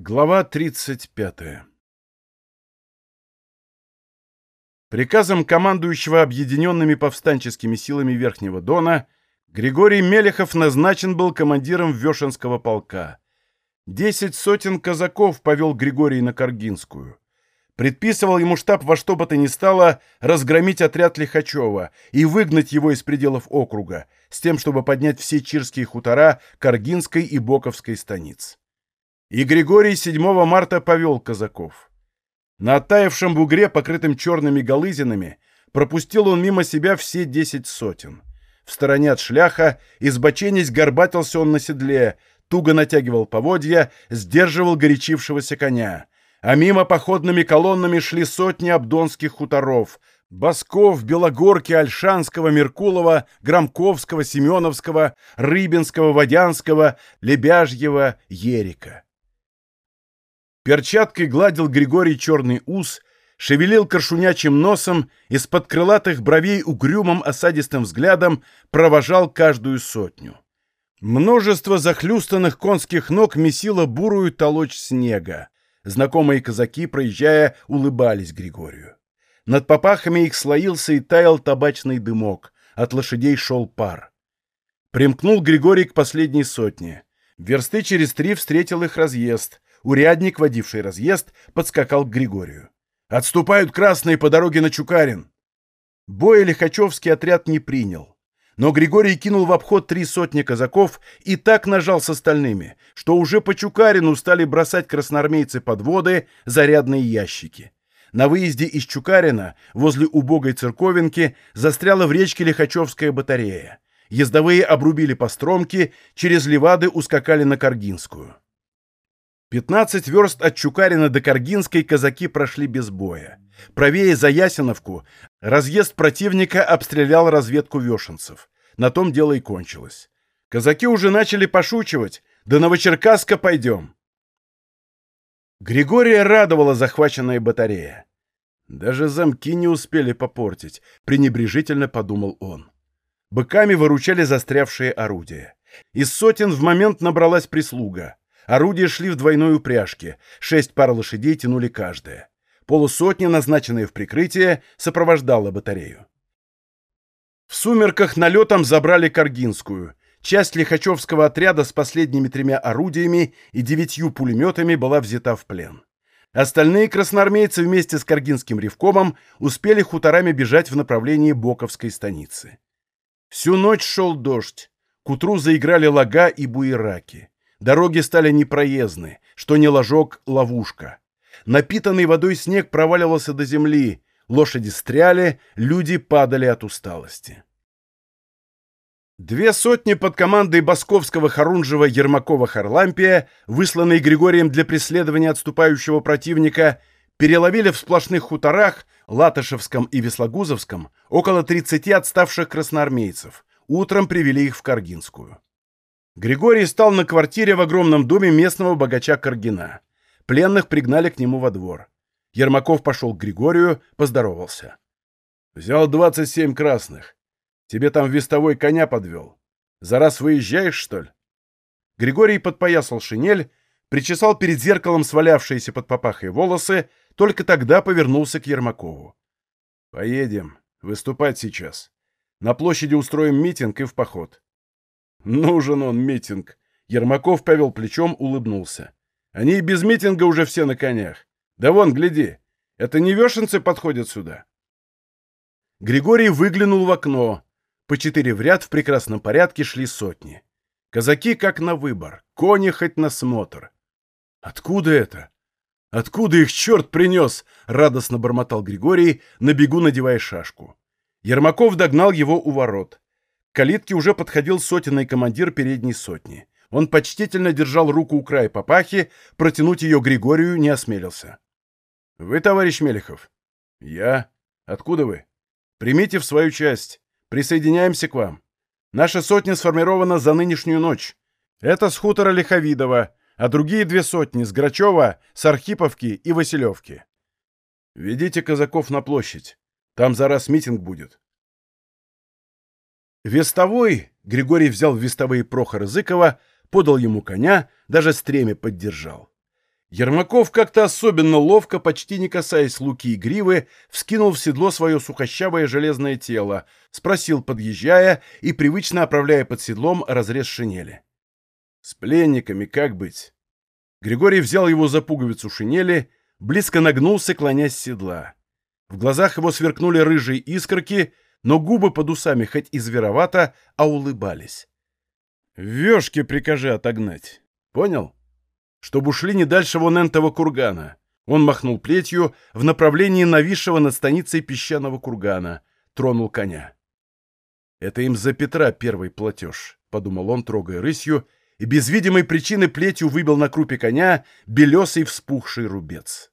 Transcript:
Глава 35. Приказом командующего объединенными повстанческими силами Верхнего Дона Григорий Мелехов назначен был командиром Вешенского полка. Десять сотен казаков повел Григорий на Каргинскую. Предписывал ему штаб во что бы то ни стало разгромить отряд Лихачева и выгнать его из пределов округа, с тем, чтобы поднять все чирские хутора Каргинской и Боковской станиц. И Григорий 7 марта повел казаков. На оттаившем бугре, покрытым черными голызинами, пропустил он мимо себя все десять сотен. В стороне от шляха, избоченясь, горбатился он на седле, туго натягивал поводья, сдерживал горячившегося коня — а мимо походными колоннами шли сотни абдонских хуторов, Басков, Белогорки, Альшанского, Меркулова, Громковского, Семеновского, Рыбинского, Водянского, Лебяжьего, Ерика. Перчаткой гладил Григорий черный ус, шевелил коршунячим носом, из-под крылатых бровей угрюмым осадистым взглядом провожал каждую сотню. Множество захлюстанных конских ног месило бурую толочь снега. Знакомые казаки, проезжая, улыбались Григорию. Над попахами их слоился и таял табачный дымок. От лошадей шел пар. Примкнул Григорий к последней сотне. Версты через три встретил их разъезд. Урядник, водивший разъезд, подскакал к Григорию. «Отступают красные по дороге на Чукарин!» Боя Лихачевский отряд не принял. Но Григорий кинул в обход три сотни казаков и так нажал с остальными, что уже по Чукарину стали бросать красноармейцы подводы, зарядные ящики. На выезде из Чукарина, возле убогой церковинки, застряла в речке Лихачевская батарея. Ездовые обрубили постромки, через Левады ускакали на Каргинскую. 15 верст от Чукарина до Каргинской казаки прошли без боя. Правее за Ясиновку разъезд противника обстрелял разведку вешенцев. На том дело и кончилось. Казаки уже начали пошучивать. «Да Новочеркасска пойдем!» Григория радовала захваченная батарея. Даже замки не успели попортить, пренебрежительно подумал он. Быками выручали застрявшие орудия. Из сотен в момент набралась прислуга. Орудия шли в двойной упряжке, шесть пар лошадей тянули каждая. Полусотни, назначенные в прикрытие, сопровождала батарею. В сумерках налетом забрали Каргинскую. Часть Лихачевского отряда с последними тремя орудиями и девятью пулеметами была взята в плен. Остальные красноармейцы вместе с Каргинским ревкомом успели хуторами бежать в направлении Боковской станицы. Всю ночь шел дождь. К утру заиграли лага и буераки. Дороги стали непроездны, что не ложок — ловушка. Напитанный водой снег проваливался до земли, лошади стряли, люди падали от усталости. Две сотни под командой Басковского, Харунжева, Ермакова, Харлампия, высланные Григорием для преследования отступающего противника, переловили в сплошных хуторах, Латышевском и Веслогузовском, около 30 отставших красноармейцев. Утром привели их в Каргинскую. Григорий стал на квартире в огромном доме местного богача Каргина. Пленных пригнали к нему во двор. Ермаков пошел к Григорию, поздоровался. «Взял двадцать семь красных. Тебе там вестовой коня подвел. За раз выезжаешь, что ли?» Григорий подпоясал шинель, причесал перед зеркалом свалявшиеся под попахой волосы, только тогда повернулся к Ермакову. «Поедем. Выступать сейчас. На площади устроим митинг и в поход». «Нужен он, митинг!» Ермаков повел плечом, улыбнулся. Они и без митинга уже все на конях. Да вон, гляди, это не вешенцы подходят сюда. Григорий выглянул в окно. По четыре в ряд в прекрасном порядке шли сотни. Казаки как на выбор, кони хоть на смотр. Откуда это? Откуда их черт принес? Радостно бормотал Григорий, на бегу надевая шашку. Ермаков догнал его у ворот. Калитке уже подходил сотенный командир передней сотни. Он почтительно держал руку у края папахи, протянуть ее Григорию не осмелился. «Вы, товарищ Мелехов?» «Я. Откуда вы?» «Примите в свою часть. Присоединяемся к вам. Наша сотня сформирована за нынешнюю ночь. Это с хутора Лиховидова, а другие две сотни с Грачева, с Архиповки и Василевки. Ведите казаков на площадь. Там за раз митинг будет». Вестовой, Григорий взял вестовые Прохора Зыкова, подал ему коня, даже стремя поддержал. Ермаков как-то особенно ловко, почти не касаясь луки и гривы, вскинул в седло свое сухощавое железное тело, спросил, подъезжая и привычно оправляя под седлом разрез шинели. «С пленниками как быть?» Григорий взял его за пуговицу шинели, близко нагнулся, клонясь седла. В глазах его сверкнули рыжие искорки, но губы под усами хоть и зверовато, а улыбались. «Вешки прикажи отогнать. Понял?» чтобы ушли не дальше вон энтого кургана. Он махнул плетью в направлении нависшего над станицей песчаного кургана, тронул коня. «Это им за Петра первый платеж», — подумал он, трогая рысью, и без видимой причины плетью выбил на крупе коня белесый вспухший рубец.